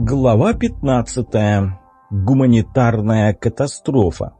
Глава 15. Гуманитарная катастрофа.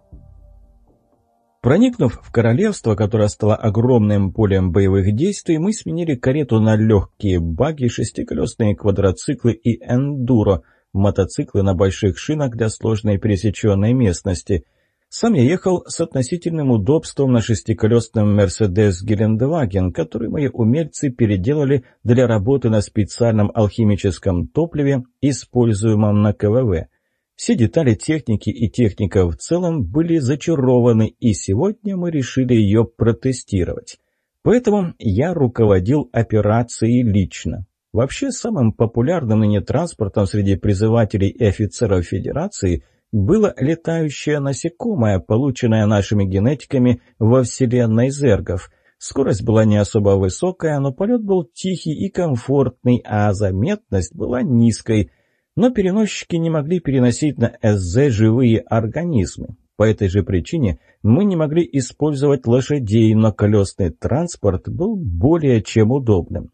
Проникнув в королевство, которое стало огромным полем боевых действий, мы сменили карету на легкие баги, шестиколесные квадроциклы и эндуро, мотоциклы на больших шинах для сложной пересеченной местности – сам я ехал с относительным удобством на шестиколесном «Мерседес Гелендваген», который мои умельцы переделали для работы на специальном алхимическом топливе, используемом на КВВ. Все детали техники и техника в целом были зачарованы, и сегодня мы решили ее протестировать. Поэтому я руководил операцией лично. Вообще, самым популярным ныне транспортом среди призывателей и офицеров Федерации – было летающее насекомое, полученное нашими генетиками во вселенной зергов. Скорость была не особо высокая, но полет был тихий и комфортный, а заметность была низкой. Но переносчики не могли переносить на СЗ живые организмы. По этой же причине мы не могли использовать лошадей, но колесный транспорт был более чем удобным.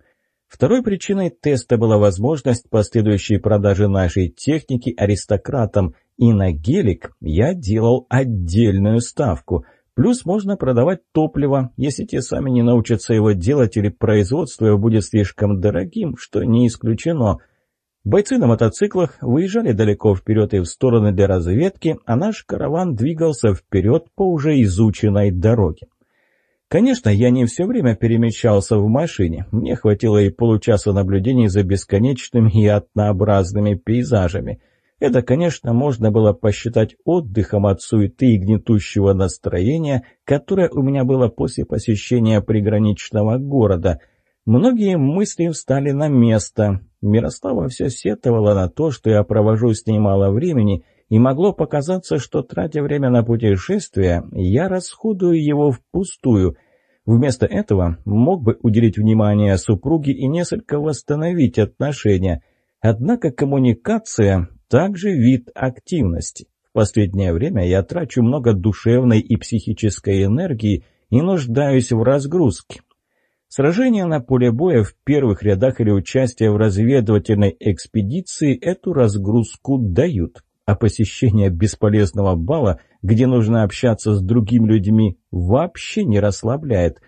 Второй причиной теста была возможность последующей продажи нашей техники аристократам, и на гелик я делал отдельную ставку. Плюс можно продавать топливо, если те сами не научатся его делать или производство его будет слишком дорогим, что не исключено. Бойцы на мотоциклах выезжали далеко вперед и в стороны для разведки, а наш караван двигался вперед по уже изученной дороге. Конечно, я не все время перемещался в машине. Мне хватило и получаса наблюдений за бесконечными и однообразными пейзажами – это, конечно, можно было посчитать отдыхом от суеты и гнетущего настроения, которое у меня было после посещения приграничного города. Многие мысли встали на место. Мирослава все сетовала на то, что я провожу с ней мало времени, и могло показаться, что, тратя время на путешествие, я расходую его впустую. Вместо этого мог бы уделить внимание супруге и несколько восстановить отношения – Однако коммуникация также вид активности. В последнее время я трачу много душевной и психической энергии и нуждаюсь в разгрузке. Сражения на поле боя в первых рядах или участие в разведывательной экспедиции эту разгрузку дают, а посещение бесполезного бала, где нужно общаться с другими людьми, вообще не расслабляет.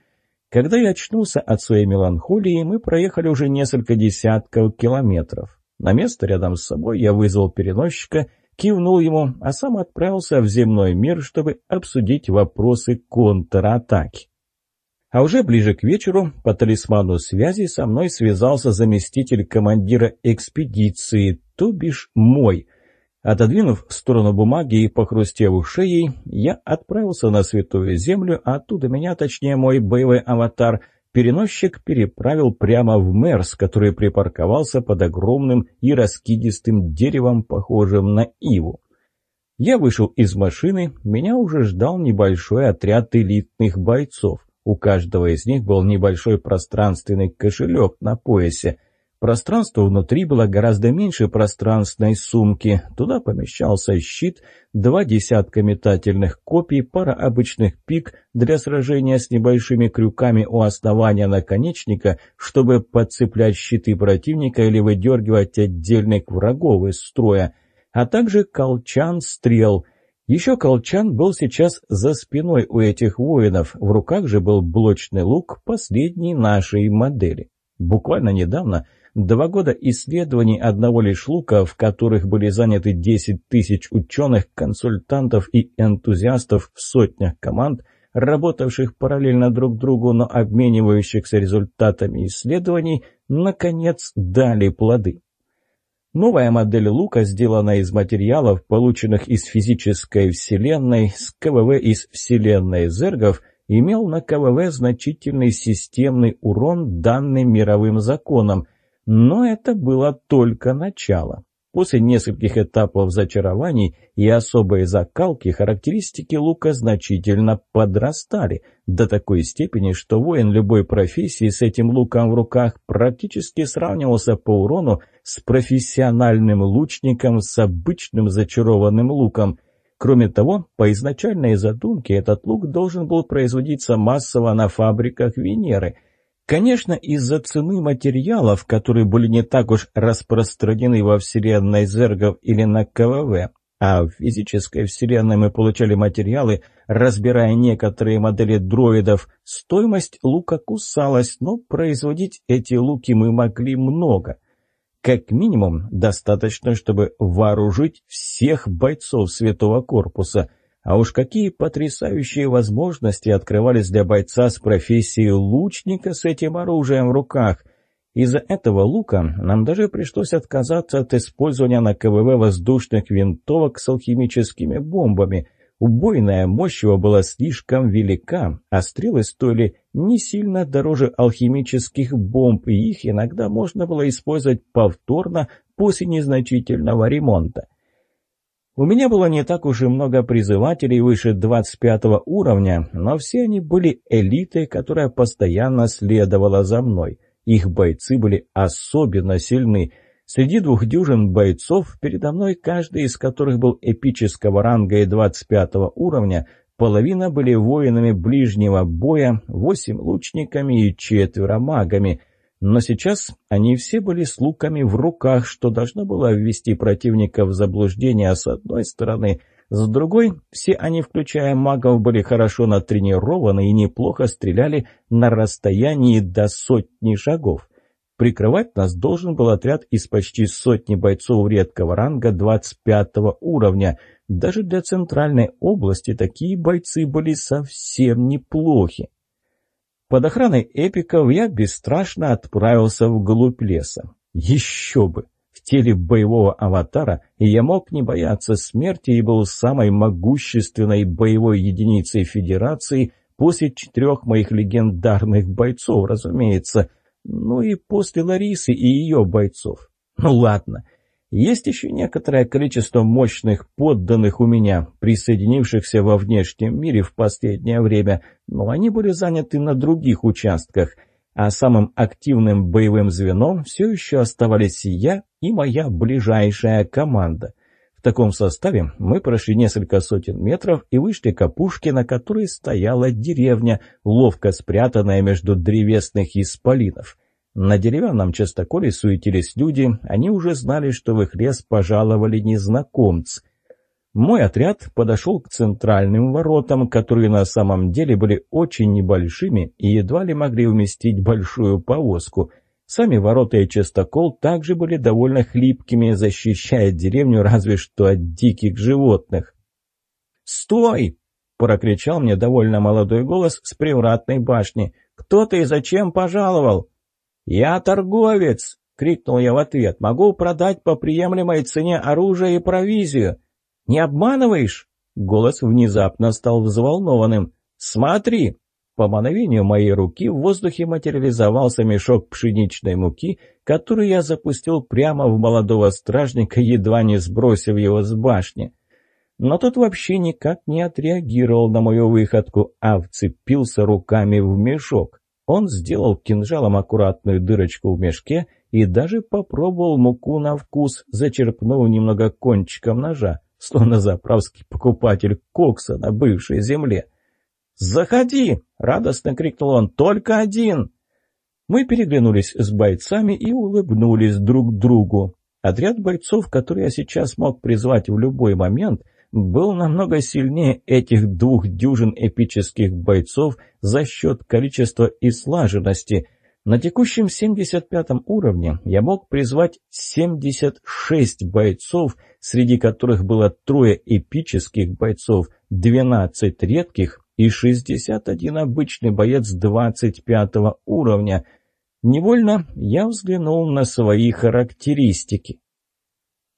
Когда я очнулся от своей меланхолии, мы проехали уже несколько десятков километров. На место рядом с собой я вызвал переносчика, кивнул ему, а сам отправился в земной мир, чтобы обсудить вопросы контратаки. А уже ближе к вечеру по талисману связи со мной связался заместитель командира экспедиции, то бишь мой. Отодвинув в сторону бумаги и похрустев шеей, я отправился на Святую Землю, а оттуда меня, точнее мой боевой аватар – переносчик переправил прямо в Мерс, который припарковался под огромным и раскидистым деревом, похожим на иву. Я вышел из машины, меня уже ждал небольшой отряд элитных бойцов. У каждого из них был небольшой пространственный кошелек на поясе. Пространство внутри было гораздо меньше пространственной сумки. Туда помещался щит, два десятка метательных копий, пара обычных пик для сражения с небольшими крюками у основания наконечника, чтобы подцеплять щиты противника или выдергивать отдельных врагов из строя, а также колчан стрел. Еще колчан был сейчас за спиной у этих воинов, в руках же был блочный лук последней нашей модели. Буквально недавно Два года исследований одного лишь лука, в которых были заняты 10 тысяч ученых, консультантов и энтузиастов в сотнях команд, работавших параллельно друг другу, но обменивающихся результатами исследований, наконец дали плоды. Новая модель лука сделана из материалов, полученных из физической вселенной, с КВВ из вселенной зергов, имел на КВВ значительный системный урон, данный мировым законом – но это было только начало. После нескольких этапов зачарований и особой закалки характеристики лука значительно подрастали, до такой степени, что воин любой профессии с этим луком в руках практически сравнивался по урону с профессиональным лучником с обычным зачарованным луком. Кроме того, по изначальной задумке этот лук должен был производиться массово на фабриках Венеры – Конечно, из-за цены материалов, которые были не так уж распространены во вселенной Зергов или на КВВ, а в физической вселенной мы получали материалы, разбирая некоторые модели дроидов, стоимость лука кусалась, но производить эти луки мы могли много. Как минимум, достаточно, чтобы вооружить всех бойцов Святого Корпуса – а уж какие потрясающие возможности открывались для бойца с профессией лучника с этим оружием в руках. Из-за этого лука нам даже пришлось отказаться от использования на КВВ воздушных винтовок с алхимическими бомбами. Убойная мощь его была слишком велика, а стрелы стоили не сильно дороже алхимических бомб, и их иногда можно было использовать повторно после незначительного ремонта. У меня было не так уж и много призывателей выше 25 уровня, но все они были элитой, которая постоянно следовала за мной. Их бойцы были особенно сильны. Среди двух дюжин бойцов, передо мной каждый из которых был эпического ранга и 25 уровня, половина были воинами ближнего боя, восемь лучниками и четверо магами — но сейчас они все были с луками в руках, что должно было ввести противника в заблуждение с одной стороны. С другой, все они, включая магов, были хорошо натренированы и неплохо стреляли на расстоянии до сотни шагов. Прикрывать нас должен был отряд из почти сотни бойцов редкого ранга 25 уровня. Даже для центральной области такие бойцы были совсем неплохи. Под охраной эпиков я бесстрашно отправился вглубь леса. Еще бы! В теле боевого аватара я мог не бояться смерти и был самой могущественной боевой единицей Федерации после четырех моих легендарных бойцов, разумеется. Ну и после Ларисы и ее бойцов. Ну ладно, есть еще некоторое количество мощных подданных у меня, присоединившихся во внешнем мире в последнее время, но они были заняты на других участках, а самым активным боевым звеном все еще оставались я и моя ближайшая команда. В таком составе мы прошли несколько сотен метров и вышли к опушке, на которой стояла деревня, ловко спрятанная между древесных исполинов. На деревянном частоколе суетились люди, они уже знали, что в их лес пожаловали незнакомцы. Мой отряд подошел к центральным воротам, которые на самом деле были очень небольшими и едва ли могли уместить большую повозку. Сами ворота и частокол также были довольно хлипкими, защищая деревню разве что от диких животных. «Стой!» — прокричал мне довольно молодой голос с привратной башни. «Кто ты и зачем пожаловал?» «Я торговец!» — крикнул я в ответ. «Могу продать по приемлемой цене оружие и провизию». «Не обманываешь?» Голос внезапно стал взволнованным. «Смотри!» По мановению моей руки в воздухе материализовался мешок пшеничной муки, который я запустил прямо в молодого стражника, едва не сбросив его с башни. Но тот вообще никак не отреагировал на мою выходку, а вцепился руками в мешок. Он сделал кинжалом аккуратную дырочку в мешке и даже попробовал муку на вкус, зачерпнув немного кончиком ножа, словно заправский покупатель кокса на бывшей земле. «Заходи!» — радостно крикнул он. «Только один!» Мы переглянулись с бойцами и улыбнулись друг другу. Отряд бойцов, который я сейчас мог призвать в любой момент — был намного сильнее этих двух дюжин эпических бойцов за счет количества и слаженности. На текущем 75 уровне я мог призвать 76 бойцов, среди которых было трое эпических бойцов, 12 редких и 61 обычный боец 25 уровня. Невольно я взглянул на свои характеристики.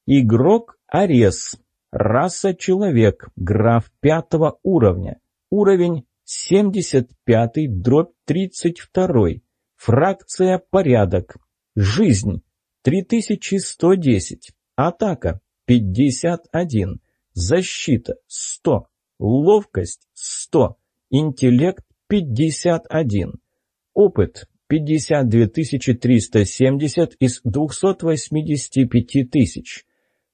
Игрок Арес Раса человек, граф пятого уровня. Уровень 75 дробь 32. Фракция порядок. Жизнь 3110. Атака 51. Защита 100. Ловкость 100. Интеллект 51. Опыт 52 370 из 285 тысяч.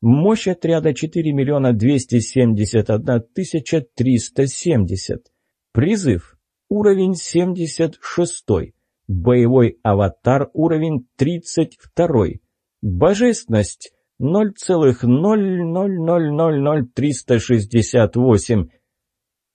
Мощь отряда 4 миллиона 271 тысяча 370. Призыв. Уровень 76. Боевой аватар уровень 32. Божественность 0,0000368.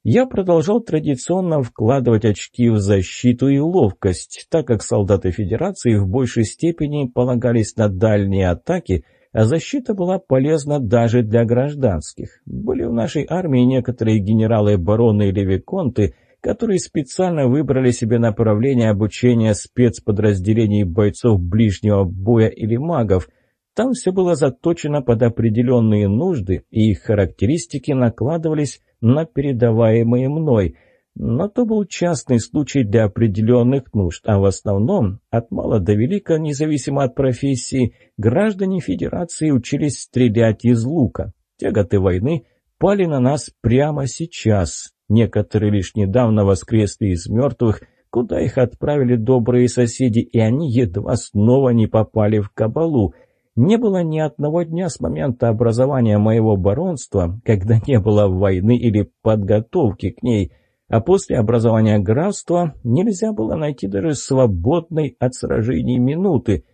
Я продолжал традиционно вкладывать очки в защиту и ловкость, так как солдаты Федерации в большей степени полагались на дальние атаки, а защита была полезна даже для гражданских. Были в нашей армии некоторые генералы-бароны или виконты, которые специально выбрали себе направление обучения спецподразделений бойцов ближнего боя или магов – там все было заточено под определенные нужды, и их характеристики накладывались на передаваемые мной. Но то был частный случай для определенных нужд, а в основном, от мала до велика, независимо от профессии, граждане Федерации учились стрелять из лука. Тяготы войны пали на нас прямо сейчас. Некоторые лишь недавно воскресли из мертвых, куда их отправили добрые соседи, и они едва снова не попали в кабалу – не было ни одного дня с момента образования моего баронства, когда не было войны или подготовки к ней, а после образования графства нельзя было найти даже свободной от сражений минуты.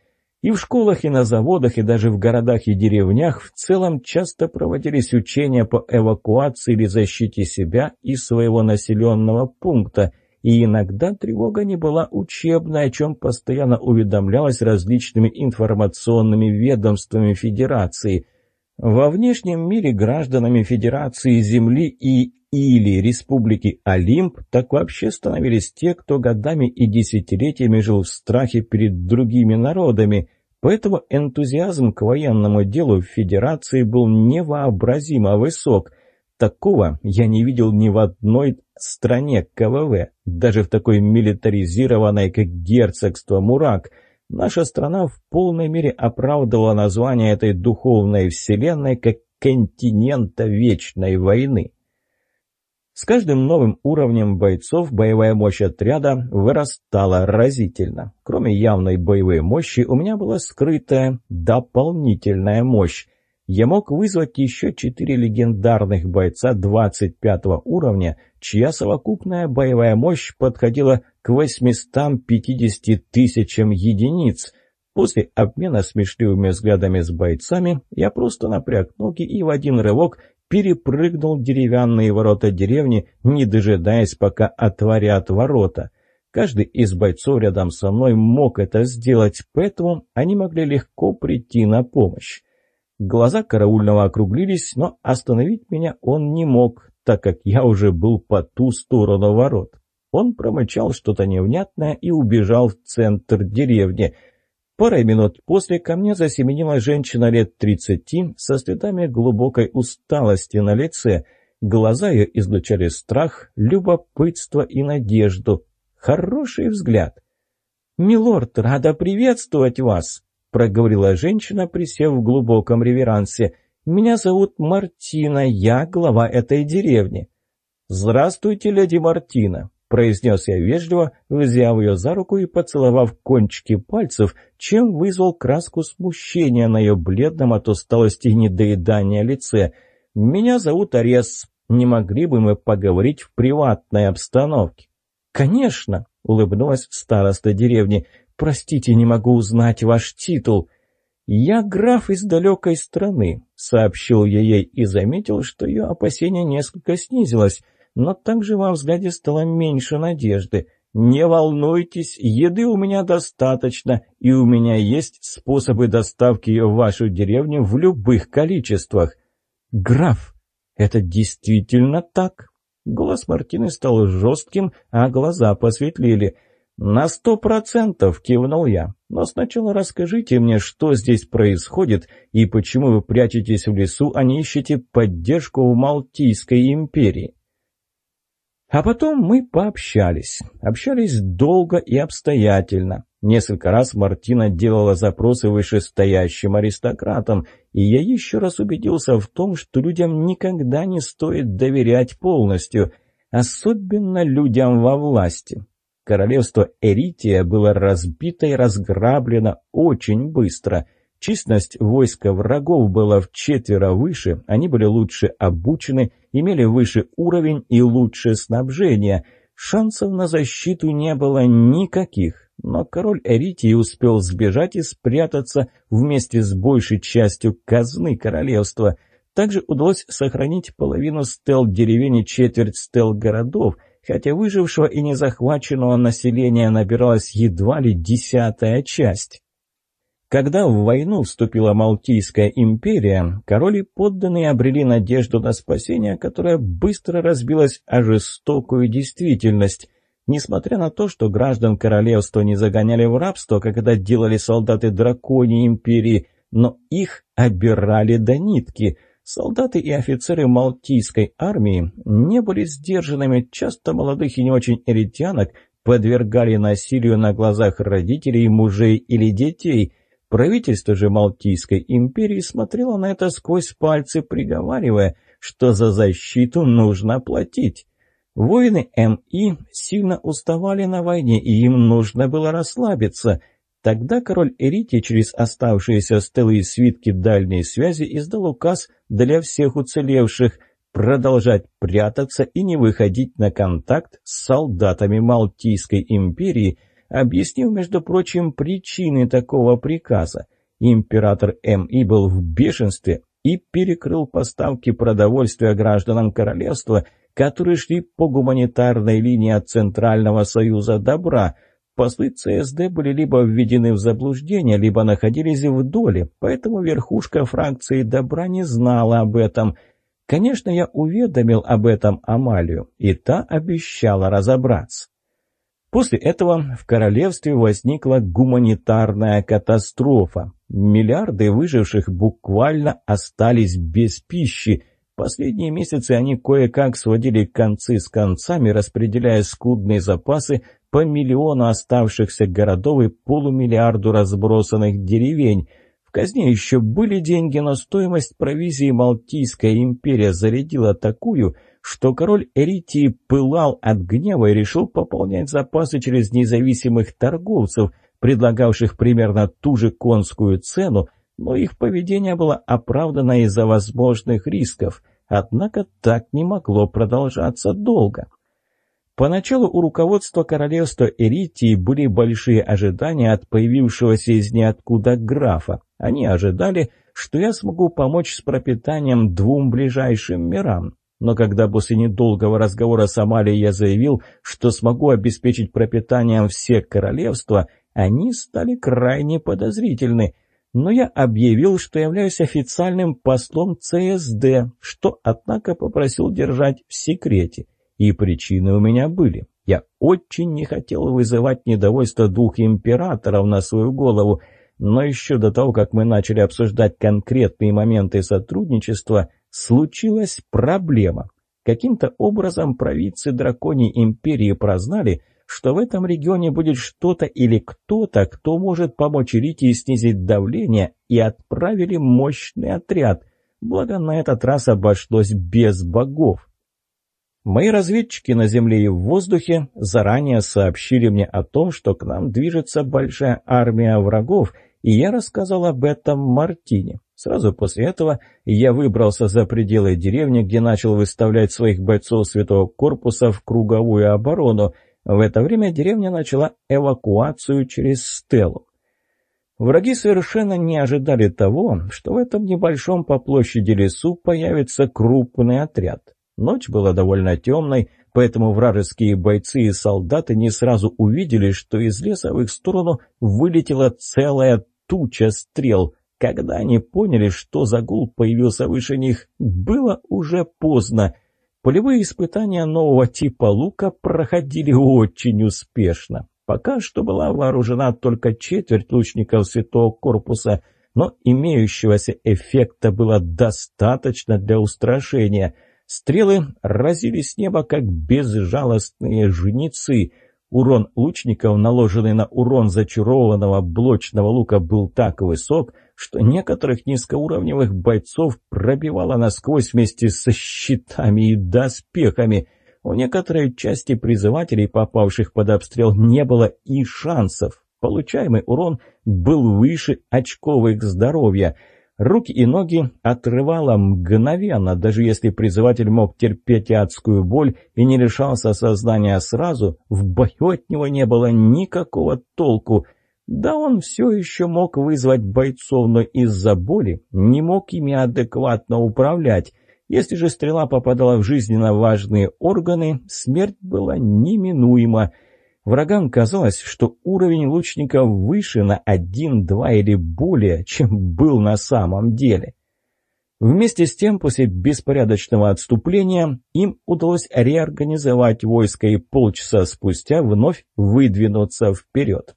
И в школах, и на заводах, и даже в городах и деревнях в целом часто проводились учения по эвакуации или защите себя и своего населенного пункта – и иногда тревога не была учебной, о чем постоянно уведомлялась различными информационными ведомствами Федерации. Во внешнем мире гражданами Федерации Земли и или Республики Олимп так вообще становились те, кто годами и десятилетиями жил в страхе перед другими народами, поэтому энтузиазм к военному делу в Федерации был невообразимо высок – Такого я не видел ни в одной стране КВВ, даже в такой милитаризированной, как герцогство Мурак. Наша страна в полной мере оправдывала название этой духовной вселенной как континента вечной войны. С каждым новым уровнем бойцов боевая мощь отряда вырастала разительно. Кроме явной боевой мощи, у меня была скрытая дополнительная мощь я мог вызвать еще четыре легендарных бойца 25 уровня, чья совокупная боевая мощь подходила к 850 тысячам единиц. После обмена смешливыми взглядами с бойцами я просто напряг ноги и в один рывок перепрыгнул деревянные ворота деревни, не дожидаясь, пока отворят ворота. Каждый из бойцов рядом со мной мог это сделать, поэтому они могли легко прийти на помощь. Глаза караульного округлились, но остановить меня он не мог, так как я уже был по ту сторону ворот. Он промычал что-то невнятное и убежал в центр деревни. Парой минут после ко мне засеменила женщина лет тридцати со следами глубокой усталости на лице. Глаза ее излучали страх, любопытство и надежду. Хороший взгляд. «Милорд, рада приветствовать вас!» проговорила женщина, присев в глубоком реверансе. «Меня зовут Мартина, я глава этой деревни». «Здравствуйте, леди Мартина», — произнес я вежливо, взяв ее за руку и поцеловав кончики пальцев, чем вызвал краску смущения на ее бледном от усталости и недоедания лице. «Меня зовут Арес. Не могли бы мы поговорить в приватной обстановке?» «Конечно», — улыбнулась староста деревни, — «Простите, не могу узнать ваш титул». «Я граф из далекой страны», — сообщил я ей и заметил, что ее опасение несколько снизилось, но также во взгляде стало меньше надежды. «Не волнуйтесь, еды у меня достаточно, и у меня есть способы доставки в вашу деревню в любых количествах». «Граф, это действительно так?» Голос Мартины стал жестким, а глаза посветлели. «На сто процентов!» — кивнул я. «Но сначала расскажите мне, что здесь происходит и почему вы прячетесь в лесу, а не ищете поддержку в Малтийской империи». А потом мы пообщались. Общались долго и обстоятельно. Несколько раз Мартина делала запросы вышестоящим аристократам, и я еще раз убедился в том, что людям никогда не стоит доверять полностью, особенно людям во власти. Королевство Эрития было разбито и разграблено очень быстро. Численность войска врагов была в четверо выше, они были лучше обучены, имели выше уровень и лучшее снабжение. Шансов на защиту не было никаких. но король Эритии успел сбежать и спрятаться вместе с большей частью казны королевства. Также удалось сохранить половину стел деревень и четверть стел городов, хотя выжившего и незахваченного населения набиралась едва ли десятая часть. Когда в войну вступила Малтийская империя, король и подданные обрели надежду на спасение, которая быстро разбилась о жестокую действительность. Несмотря на то, что граждан королевства не загоняли в рабство, как это делали солдаты драконьей империи, но их обирали до нитки. Солдаты и офицеры Малтийской армии не были сдержанными, часто молодых и не очень эритянок подвергали насилию на глазах родителей, мужей или детей – Правительство же Малтийской империи смотрело на это сквозь пальцы, приговаривая, что за защиту нужно платить. Воины МИ сильно уставали на войне, и им нужно было расслабиться. Тогда король Эрити через оставшиеся стелы и свитки дальней связи издал указ для всех уцелевших продолжать прятаться и не выходить на контакт с солдатами Малтийской империи – объяснив, между прочим, причины такого приказа. Император М.И. был в бешенстве и перекрыл поставки продовольствия гражданам королевства, которые шли по гуманитарной линии от Центрального Союза Добра. Послы ЦСД были либо введены в заблуждение, либо находились в доле, поэтому верхушка фракции Добра не знала об этом. Конечно, я уведомил об этом Амалию, и та обещала разобраться. После этого в королевстве возникла гуманитарная катастрофа. Миллиарды выживших буквально остались без пищи. Последние месяцы они кое-как сводили концы с концами, распределяя скудные запасы по миллиону оставшихся городов и полумиллиарду разбросанных деревень. Казне еще были деньги, но стоимость провизии Малтийская империя зарядила такую – что король Эритии пылал от гнева и решил пополнять запасы через независимых торговцев, предлагавших примерно ту же конскую цену, но их поведение было оправдано из-за возможных рисков. Однако так не могло продолжаться долго. Поначалу у руководства королевства Эритии были большие ожидания от появившегося из ниоткуда графа. Они ожидали, что я смогу помочь с пропитанием двум ближайшим мирам. Но когда после недолгого разговора с Амалией я заявил, что смогу обеспечить пропитанием все королевства, они стали крайне подозрительны. Но я объявил, что являюсь официальным послом ЦСД, что, однако, попросил держать в секрете. И причины у меня были. Я очень не хотел вызывать недовольство двух императоров на свою голову, но еще до того, как мы начали обсуждать конкретные моменты сотрудничества, случилась проблема. Каким-то образом провидцы драконьей империи прознали, что в этом регионе будет что-то или кто-то, кто может помочь Рите снизить давление, и отправили мощный отряд. Благо на этот раз обошлось без богов. Мои разведчики на земле и в воздухе заранее сообщили мне о том, что к нам движется большая армия врагов, и я рассказал об этом Мартине. Сразу после этого я выбрался за пределы деревни, где начал выставлять своих бойцов Святого Корпуса в круговую оборону. В это время деревня начала эвакуацию через Стелу. Враги совершенно не ожидали того, что в этом небольшом по площади лесу появится крупный отряд. Ночь была довольно темной, поэтому вражеские бойцы и солдаты не сразу увидели, что из леса в их сторону вылетела целая туча стрел — когда они поняли, что загул появился выше них, было уже поздно. Полевые испытания нового типа лука проходили очень успешно. Пока что была вооружена только четверть лучников Святого Корпуса, но имеющегося эффекта было достаточно для устрашения. Стрелы разили с неба, как безжалостные жнецы — Урон лучников, наложенный на урон зачарованного блочного лука, был так высок, что некоторых низкоуровневых бойцов пробивало насквозь вместе со щитами и доспехами. У некоторой части призывателей, попавших под обстрел, не было и шансов. Получаемый урон был выше очков их здоровья. Руки и ноги отрывало мгновенно, даже если призыватель мог терпеть адскую боль и не решался сознания сразу, в бою от него не было никакого толку. Да он все еще мог вызвать бойцов, но из-за боли не мог ими адекватно управлять. Если же стрела попадала в жизненно важные органы, смерть была неминуема. Врагам казалось, что уровень лучника выше на один, два или более, чем был на самом деле. Вместе с тем, после беспорядочного отступления, им удалось реорганизовать войско и полчаса спустя вновь выдвинуться вперед.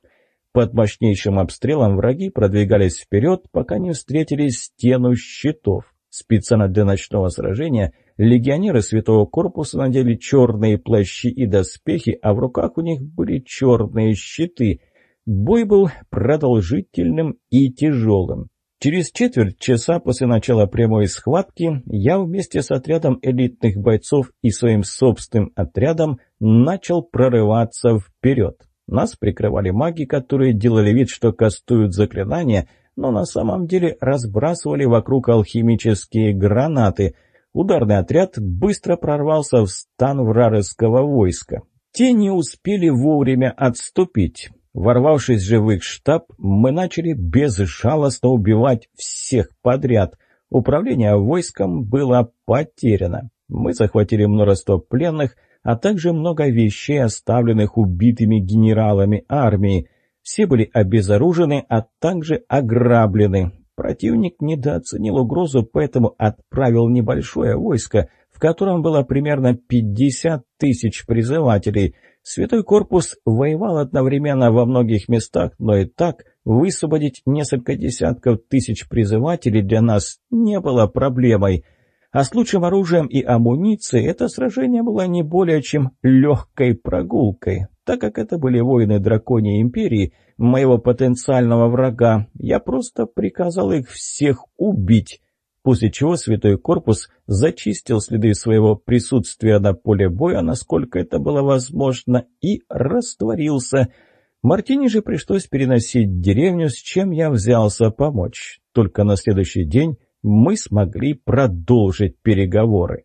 Под мощнейшим обстрелом враги продвигались вперед, пока не встретили стену щитов. Специально для ночного сражения легионеры Святого Корпуса надели черные плащи и доспехи, а в руках у них были черные щиты. Бой был продолжительным и тяжелым. Через четверть часа после начала прямой схватки я вместе с отрядом элитных бойцов и своим собственным отрядом начал прорываться вперед. Нас прикрывали маги, которые делали вид, что кастуют заклинания, но на самом деле разбрасывали вокруг алхимические гранаты. Ударный отряд быстро прорвался в стан вражеского войска. Те не успели вовремя отступить. Ворвавшись же в их штаб, мы начали безжалостно убивать всех подряд. Управление войском было потеряно. Мы захватили множество пленных – а также много вещей, оставленных убитыми генералами армии. Все были обезоружены, а также ограблены. Противник недооценил угрозу, поэтому отправил небольшое войско, в котором было примерно 50 тысяч призывателей. Святой корпус воевал одновременно во многих местах, но и так высвободить несколько десятков тысяч призывателей для нас не было проблемой – а с лучшим оружием и амуницией это сражение было не более чем легкой прогулкой. Так как это были воины драконьей империи, моего потенциального врага, я просто приказал их всех убить, после чего Святой Корпус зачистил следы своего присутствия на поле боя, насколько это было возможно, и растворился. Мартине же пришлось переносить деревню, с чем я взялся помочь. Только на следующий день мы смогли продолжить переговоры.